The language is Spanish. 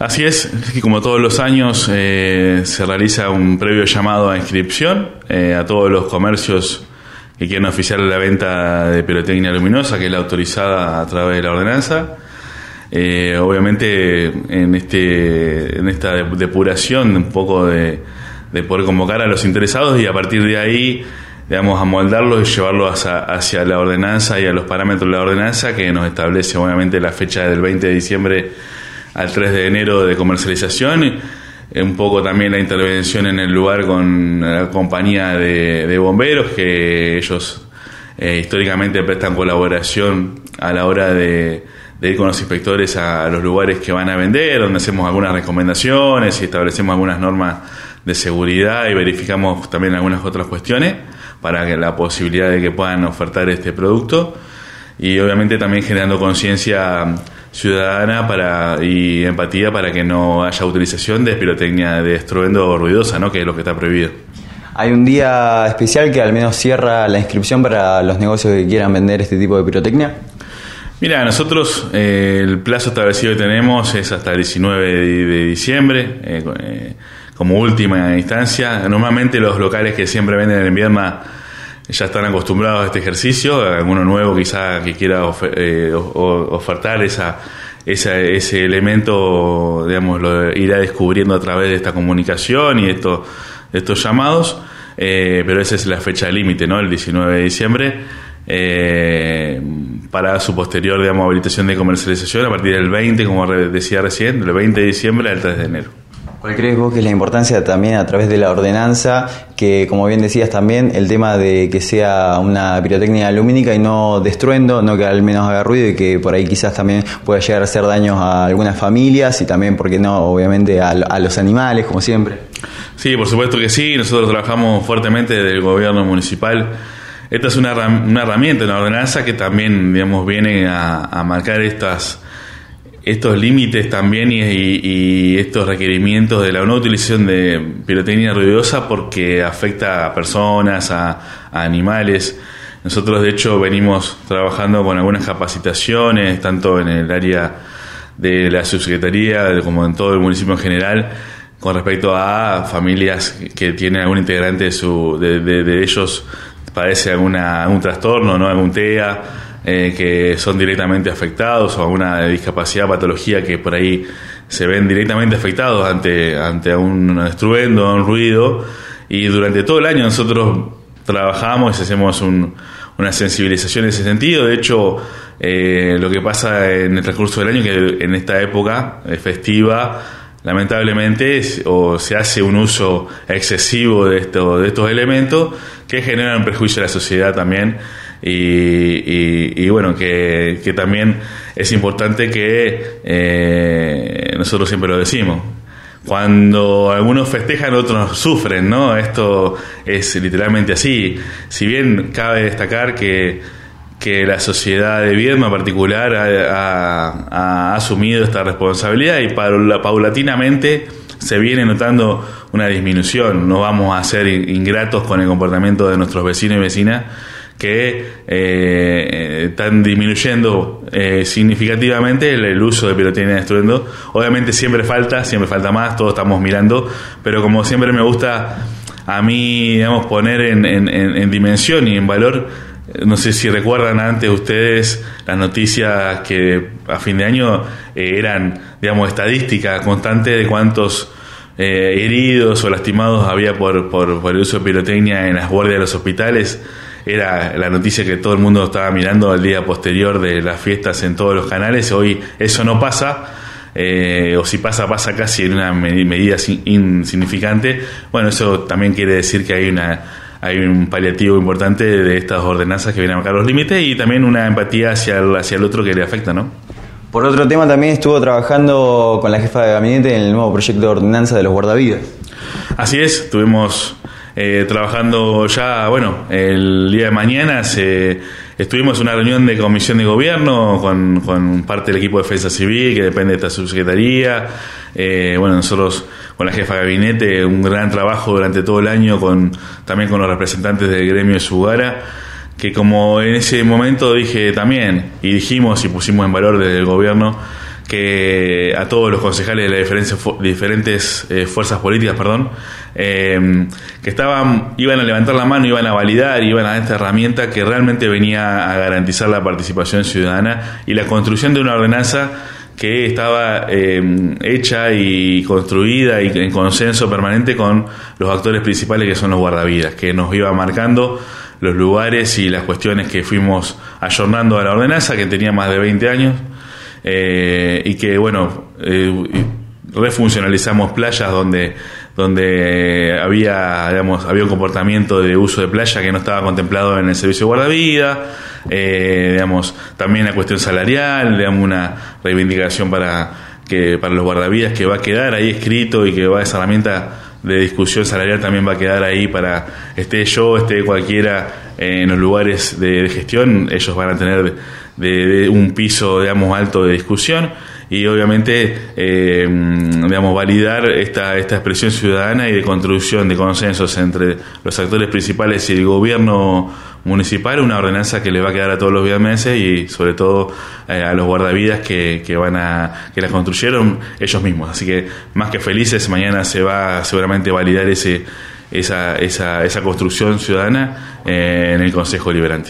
Así es, que como todos los años eh, se realiza un previo llamado a inscripción eh, a todos los comercios que quieren oficiar la venta de pirotecnia luminosa, que es la autorizada a través de la ordenanza. Eh, obviamente en, este, en esta depuración un poco de, poder convocar a los interesados y a partir de ahí digamos, amoldarlos y llevarlos hacia, hacia, la ordenanza y a los parámetros de la ordenanza que nos establece obviamente la fecha del 20 de diciembre al 3 de enero de comercialización. Un poco también la intervención en el lugar con la compañía de, bomberos, que ellos eh, históricamente prestan colaboración a la hora de, ir con los inspectores a, los lugares que van a vender, donde hacemos algunas recomendaciones y establecemos algunas normas de seguridad y verificamos también algunas otras cuestiones para que la posibilidad de que puedan ofertar este producto y obviamente también generando conciencia ciudadana para y empatía para que no haya utilización de pirotecnia de estruendo ruidosa, ¿no? que es lo que está prohibido. Hay un día especial que al menos cierra la inscripción para los negocios que quieran vender este tipo de pirotecnia. Mira, nosotros eh, el plazo establecido que tenemos es hasta el 19 de, diciembre, eh, eh, como última instancia. Normalmente los locales que siempre venden en invierno ya están acostumbrados a este ejercicio, alguno nuevo quizá que quiera eh, ofertar esa, ese elemento, digamos, lo irá descubriendo a través de esta comunicación y esto, de estos llamados, eh, pero esa es la fecha límite, ¿no? El 19 de diciembre. Eh, para su posterior digamos, habilitación de comercialización a partir del 20, como decía recién, del 20 de diciembre al 3 de enero. ¿Cuál crees vos que es la importancia también a través de la ordenanza, que como bien decías también, el tema de que sea una pirotecnia lumínica y no destruendo, no que al menos haga ruido y que por ahí quizás también pueda llegar a hacer daños a algunas familias y también, ¿por qué no?, obviamente a, los animales, como siempre. Sí, por supuesto que sí, nosotros trabajamos fuertemente desde el gobierno municipal. Esta es una, una herramienta, una ordenanza que también, digamos, viene a marcar estas estos límites también y, estos requerimientos de la no utilización de pirotecnia ruidosa porque afecta a personas, a, animales. Nosotros de hecho venimos trabajando con algunas capacitaciones, tanto en el área de la subsecretaría como en todo el municipio en general, con respecto a familias que tienen algún integrante de, su, de, ellos padece alguna, algún trastorno, ¿no? algún TEA eh, que son directamente afectados o alguna discapacidad, patología que por ahí se ven directamente afectados ante, ante un estruendo, un ruido. Y durante todo el año nosotros trabajamos y hacemos una sensibilización en ese sentido. De hecho, eh, lo que pasa en el transcurso del año, que en esta época festiva, lamentablemente o se hace un uso excesivo de, esto, de estos elementos que generan prejuicio a la sociedad también y, bueno, que, también es importante que eh, nosotros siempre lo decimos. Cuando algunos festejan, otros sufren, ¿no? Esto es literalmente así. Si bien cabe destacar que, que la sociedad de Viedma en particular ha, asumido esta responsabilidad y paulatinamente se viene notando una disminución. No vamos a ser ingratos con el comportamiento de nuestros vecinos y vecinas que eh, están disminuyendo eh, significativamente el, uso de pirotecnia de. Obviamente siempre falta, siempre falta más, todos estamos mirando, pero como siempre me gusta a mí, digamos, poner en, dimensión y en valor, no sé si recuerdan antes ustedes las noticias que a fin de año eh, eran, digamos, estadística constante de cuántos heridos o lastimados había por, por, por el uso de pirotecnia en las guardias de los hospitales era la noticia que todo el mundo estaba mirando al día posterior de las fiestas en todos los canales. Hoy eso no pasa. Eh, o si pasa, pasa casi en una medida insignificante. Bueno, eso también quiere decir que hay una hay un paliativo importante de estas ordenanzas que vienen a marcar los límites y también una empatía hacia el, hacia el otro que le afecta, ¿no? Por otro tema, también estuvo trabajando con la jefa de gabinete en el nuevo proyecto de ordenanza de los guardavidas. Así es, tuvimos eh, trabajando ya, bueno, el día de mañana se, estuvimos en una reunión de comisión de gobierno con, parte del equipo de defensa civil que depende de esta subsecretaría. Eh, bueno, nosotros con la jefa de gabinete, un gran trabajo durante todo el año con también con los representantes del gremio de Sugara que como en ese momento dije también y dijimos y pusimos en valor desde el gobierno que a todos los concejales de las diferentes, eh, fuerzas políticas, perdón, eh, que estaban, iban a levantar la mano, iban a validar, iban a esta herramienta que realmente venía a garantizar la participación ciudadana y la construcción de una ordenanza que estaba eh, hecha y construida y en consenso permanente con los actores principales que son los guardavidas, que nos iba marcando los lugares y las cuestiones que fuimos ayornando a la ordenanza, que tenía más de 20 años, eh, y que, bueno, eh, refuncionalizamos playas donde donde había digamos había un comportamiento de uso de playa que no estaba contemplado en el servicio de guardavida eh, digamos también la cuestión salarial digamos una reivindicación para que para los guardavidas que va a quedar ahí escrito y que va esa herramienta de discusión salarial también va a quedar ahí para esté yo esté cualquiera en los lugares de, gestión. Ellos van a tener de, un piso digamos alto de discusión y obviamente eh, digamos validar esta esta expresión ciudadana y de construcción de consensos entre los actores principales y el gobierno municipal una ordenanza que le va a quedar a todos los viameses y sobre todo eh, a los guardavidas que, que van a que la construyeron ellos mismos así que más que felices mañana se va seguramente a validar ese esa, esa, esa construcción ciudadana eh, en el Consejo Liberante.